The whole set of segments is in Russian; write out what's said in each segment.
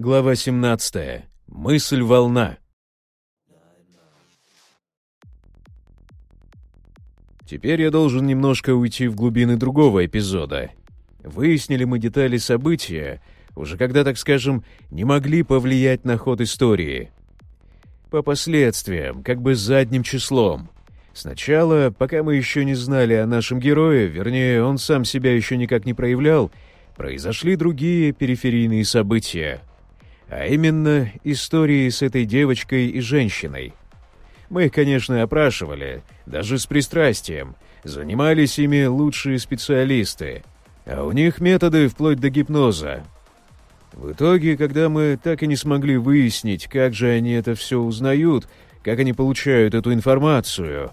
Глава 17. Мысль-волна. Теперь я должен немножко уйти в глубины другого эпизода. Выяснили мы детали события, уже когда, так скажем, не могли повлиять на ход истории. По последствиям, как бы задним числом. Сначала, пока мы еще не знали о нашем герое, вернее, он сам себя еще никак не проявлял, произошли другие периферийные события — а именно истории с этой девочкой и женщиной. Мы их, конечно, опрашивали, даже с пристрастием, занимались ими лучшие специалисты, а у них методы вплоть до гипноза. В итоге, когда мы так и не смогли выяснить, как же они это все узнают, как они получают эту информацию...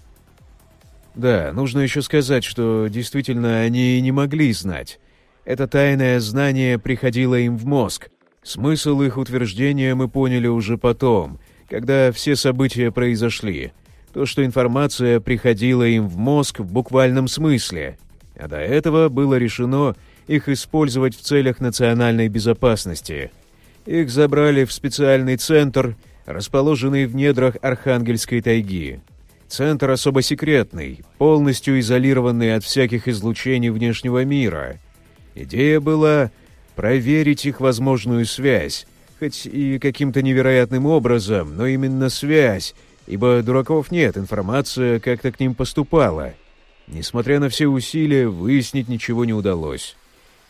Да, нужно еще сказать, что действительно они не могли знать. Это тайное знание приходило им в мозг, Смысл их утверждения мы поняли уже потом, когда все события произошли. То, что информация приходила им в мозг в буквальном смысле. А до этого было решено их использовать в целях национальной безопасности. Их забрали в специальный центр, расположенный в недрах Архангельской тайги. Центр особо секретный, полностью изолированный от всяких излучений внешнего мира. Идея была проверить их возможную связь, хоть и каким-то невероятным образом, но именно связь, ибо дураков нет, информация как-то к ним поступала. Несмотря на все усилия, выяснить ничего не удалось.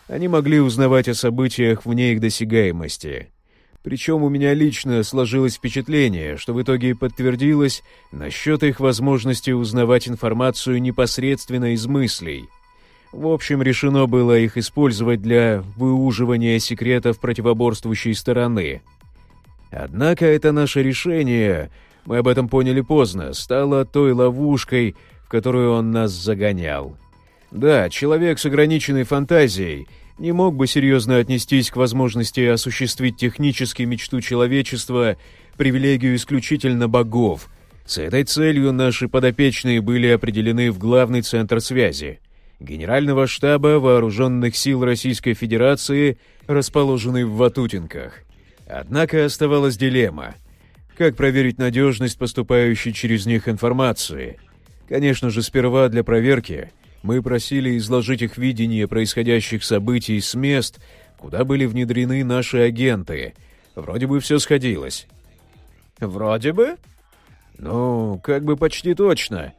Они могли узнавать о событиях вне их досягаемости. Причем у меня лично сложилось впечатление, что в итоге подтвердилось насчет их возможности узнавать информацию непосредственно из мыслей — в общем, решено было их использовать для выуживания секретов противоборствующей стороны. Однако это наше решение, мы об этом поняли поздно, стало той ловушкой, в которую он нас загонял. Да, человек с ограниченной фантазией не мог бы серьезно отнестись к возможности осуществить технически мечту человечества, привилегию исключительно богов. С этой целью наши подопечные были определены в главный центр связи — Генерального штаба Вооруженных сил Российской Федерации, расположенный в Ватутинках. Однако оставалась дилемма. Как проверить надежность поступающей через них информации? Конечно же, сперва для проверки мы просили изложить их видение происходящих событий с мест, куда были внедрены наши агенты. Вроде бы все сходилось. «Вроде бы?» «Ну, как бы почти точно.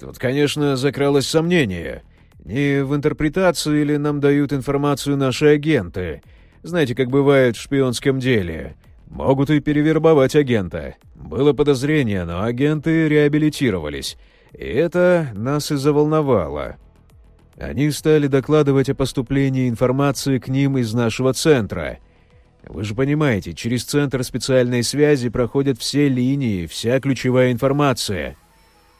Тут, конечно, закралось сомнение. Не в интерпретацию или нам дают информацию наши агенты. Знаете, как бывает в шпионском деле. Могут и перевербовать агента. Было подозрение, но агенты реабилитировались. И это нас и заволновало. Они стали докладывать о поступлении информации к ним из нашего центра. Вы же понимаете, через центр специальной связи проходят все линии, вся ключевая информация —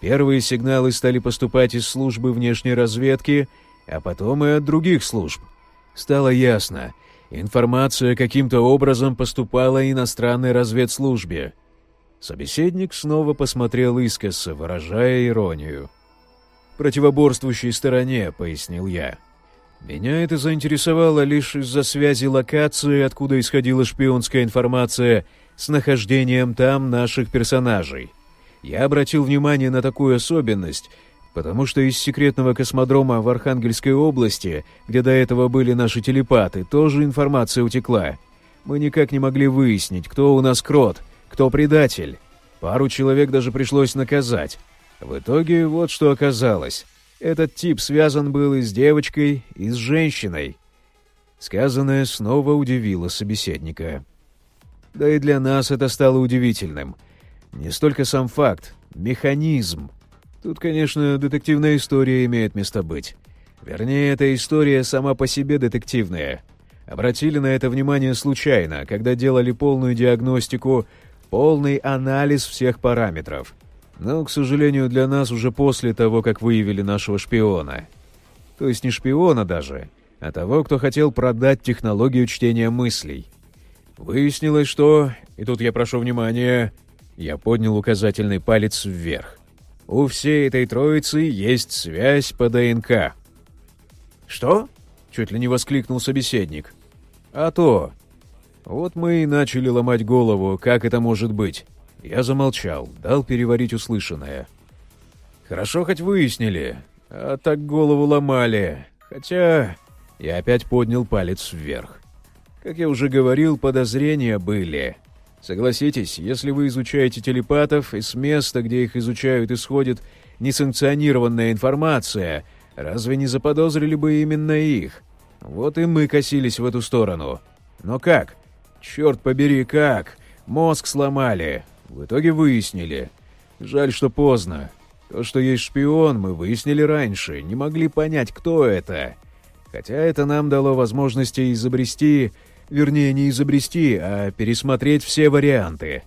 Первые сигналы стали поступать из службы внешней разведки, а потом и от других служб. Стало ясно, информация каким-то образом поступала иностранной разведслужбе. Собеседник снова посмотрел искоса, выражая иронию. «Противоборствующей стороне», — пояснил я. «Меня это заинтересовало лишь из-за связи локации, откуда исходила шпионская информация, с нахождением там наших персонажей. Я обратил внимание на такую особенность, потому что из секретного космодрома в Архангельской области, где до этого были наши телепаты, тоже информация утекла. Мы никак не могли выяснить, кто у нас крот, кто предатель. Пару человек даже пришлось наказать. В итоге вот что оказалось. Этот тип связан был и с девочкой, и с женщиной. Сказанное снова удивило собеседника. Да и для нас это стало удивительным — не столько сам факт, механизм. Тут, конечно, детективная история имеет место быть. Вернее, эта история сама по себе детективная. Обратили на это внимание случайно, когда делали полную диагностику, полный анализ всех параметров. Но, к сожалению, для нас уже после того, как выявили нашего шпиона. То есть не шпиона даже, а того, кто хотел продать технологию чтения мыслей. Выяснилось, что, и тут я прошу внимания, я поднял указательный палец вверх. У всей этой троицы есть связь по ДНК. «Что?» — чуть ли не воскликнул собеседник. «А то. Вот мы и начали ломать голову, как это может быть. Я замолчал, дал переварить услышанное. Хорошо хоть выяснили, а так голову ломали. Хотя я опять поднял палец вверх. Как я уже говорил, подозрения были. Согласитесь, если вы изучаете телепатов, и с места, где их изучают, исходит несанкционированная информация, разве не заподозрили бы именно их? Вот и мы косились в эту сторону. Но как? Черт побери, как? Мозг сломали. В итоге выяснили. Жаль, что поздно. То, что есть шпион, мы выяснили раньше, не могли понять, кто это. Хотя это нам дало возможности изобрести, вернее, не изобрести, а пересмотреть все варианты.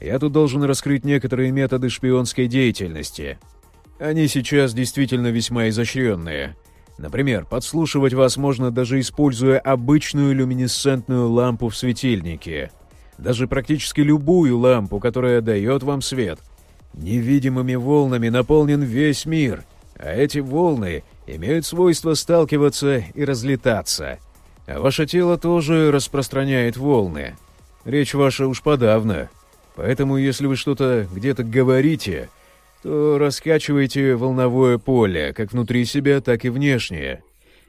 Я тут должен раскрыть некоторые методы шпионской деятельности. Они сейчас действительно весьма изощренные. Например, подслушивать вас можно даже используя обычную люминесцентную лампу в светильнике. Даже практически любую лампу, которая дает вам свет. Невидимыми волнами наполнен весь мир, а эти волны имеют свойство сталкиваться и разлетаться. А ваше тело тоже распространяет волны. Речь ваша уж подавно. Поэтому, если вы что-то где-то говорите, то раскачивайте волновое поле, как внутри себя, так и внешнее.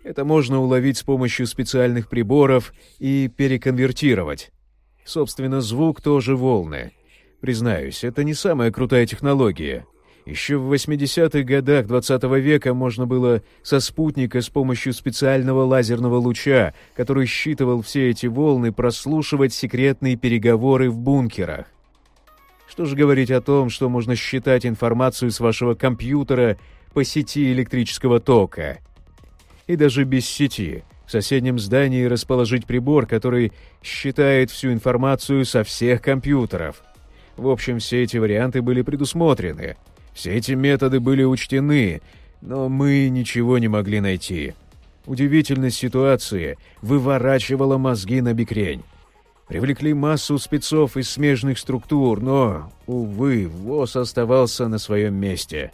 Это можно уловить с помощью специальных приборов и переконвертировать. Собственно, звук тоже волны. Признаюсь, это не самая крутая технология. Еще в 80-х годах 20 -го века можно было со спутника с помощью специального лазерного луча, который считывал все эти волны, прослушивать секретные переговоры в бункерах. Что же говорить о том, что можно считать информацию с вашего компьютера по сети электрического тока? И даже без сети в соседнем здании расположить прибор, который считает всю информацию со всех компьютеров. В общем, все эти варианты были предусмотрены. Все эти методы были учтены, но мы ничего не могли найти. Удивительность ситуации выворачивала мозги на бикрень. Привлекли массу спецов из смежных структур, но, увы, ВОЗ оставался на своем месте.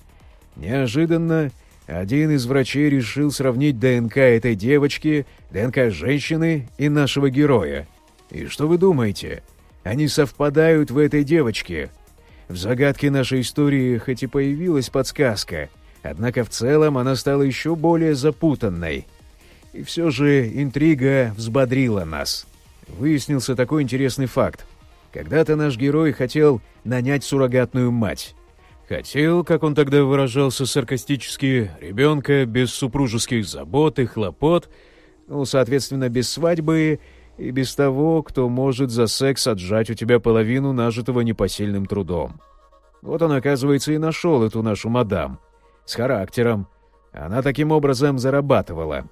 Неожиданно один из врачей решил сравнить ДНК этой девочки, ДНК женщины и нашего героя. И что вы думаете? Они совпадают в этой девочке. В загадке нашей истории хоть и появилась подсказка, однако в целом она стала еще более запутанной. И все же интрига взбодрила нас. Выяснился такой интересный факт. Когда-то наш герой хотел нанять суррогатную мать. Хотел, как он тогда выражался саркастически, ребенка без супружеских забот и хлопот, ну, соответственно, без свадьбы и без того, кто может за секс отжать у тебя половину нажитого непосильным трудом. Вот он, оказывается, и нашел эту нашу мадам. С характером. Она таким образом зарабатывала.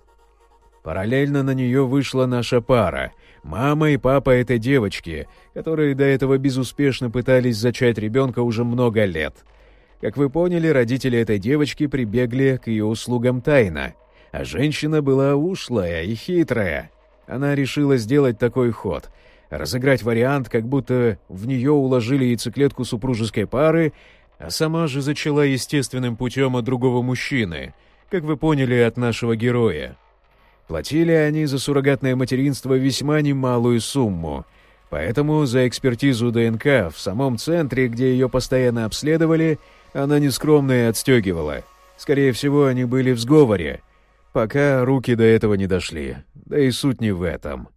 Параллельно на нее вышла наша пара — Мама и папа этой девочки, которые до этого безуспешно пытались зачать ребенка уже много лет. Как вы поняли, родители этой девочки прибегли к ее услугам тайно, а женщина была ушлая и хитрая. Она решила сделать такой ход — разыграть вариант, как будто в нее уложили яйцеклетку супружеской пары, а сама же зачала естественным путем от другого мужчины, как вы поняли от нашего героя. Платили они за суррогатное материнство весьма немалую сумму, поэтому за экспертизу ДНК в самом центре, где ее постоянно обследовали, она нескромно и отстегивала. Скорее всего, они были в сговоре, пока руки до этого не дошли. Да и суть не в этом.